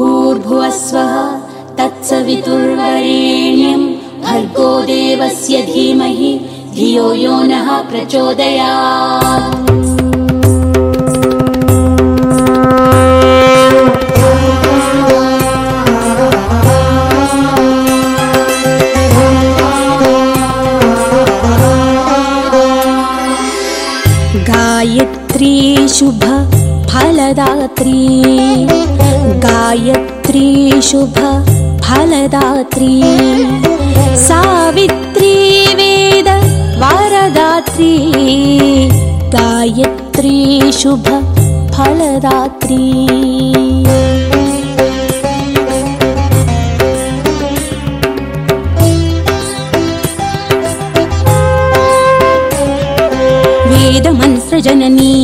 भूर्भुवस्वः तत्सवितुर्वरेण्यम् भर्गो देवस्य धीमहि धियो यो नः प्रचोदयात्। गायत्री शुभ फलदात्री शुभ फलदात्री सावित्री वेद वरदात्री। गायत्री शुभ फलदात्री वेदमन्त्रजननी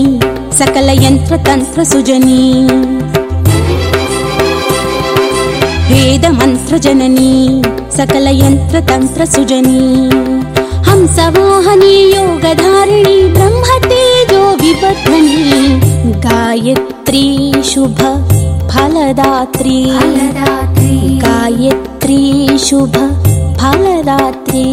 सकलयन्त्रतन्त्रसुजनी वेदमन्त्रजननी सकलयन्त्रतन्त्रसुजनी। हंसवाहनी योगधारिणी ब्रह्मतेजो विबध्वनि गायत्री शुभ फलदात्री। गायत्री शुभ फलदात्री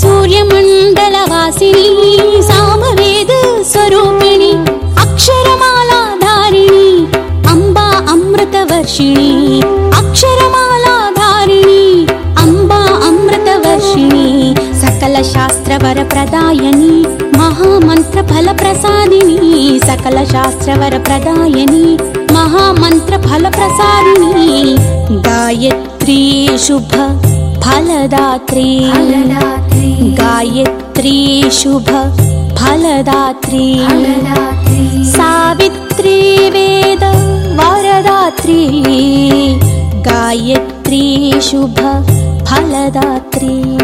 सूर्यमण्डलवासिनी सामवेद स्वरूपिणी अक्षरमालाधारिणी अम्बा अमृतवर्षिणी अक्षरमालाधारिणी अम्बा अमृतवर्षिणी सकलशास्त्रवरप्रदायिनी महामन्त्रफलप्रसादिनी सकलशास्त्रवरप्रदायिनी महामन्त्रफलप्रसादिनी गायत्री शुभ फलदात्री। गायत्री शुभ फलदात्री। सावित्री वेद वरदात्री। गायत्री शुभ फलदात्री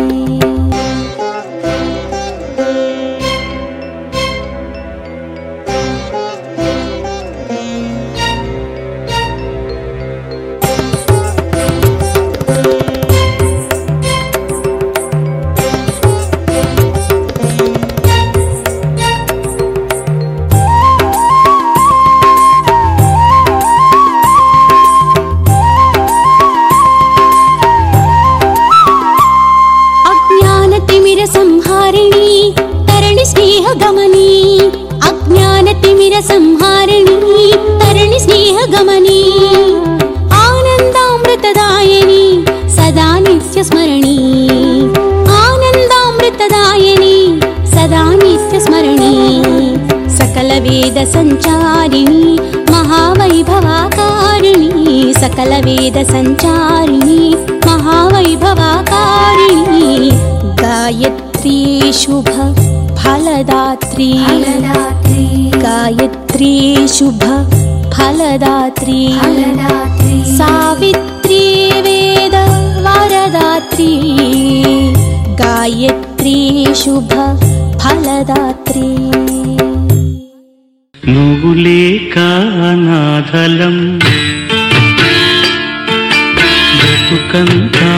अज्ञानतिमिरसंहारिणी तरणि स्नेहगमनी आनन्दामृतदायिनी सदा नित्यस्मरणी आनन्दामृतदायिनी सदा नित्यस्मरणी सकलवेदसञ्चारिणी महावैभवाकारिणी सकलवेदसञ्चारिणी महावैभवाकारिणी गायत्री शुभ फलदात्री गायत्री शुभ फलदात्री। सावित्री वेद वरदात्री। गायत्री शुभ फलदात्री। फलदात्रीगुलेखनाथलम् सुकन्धा